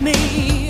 me.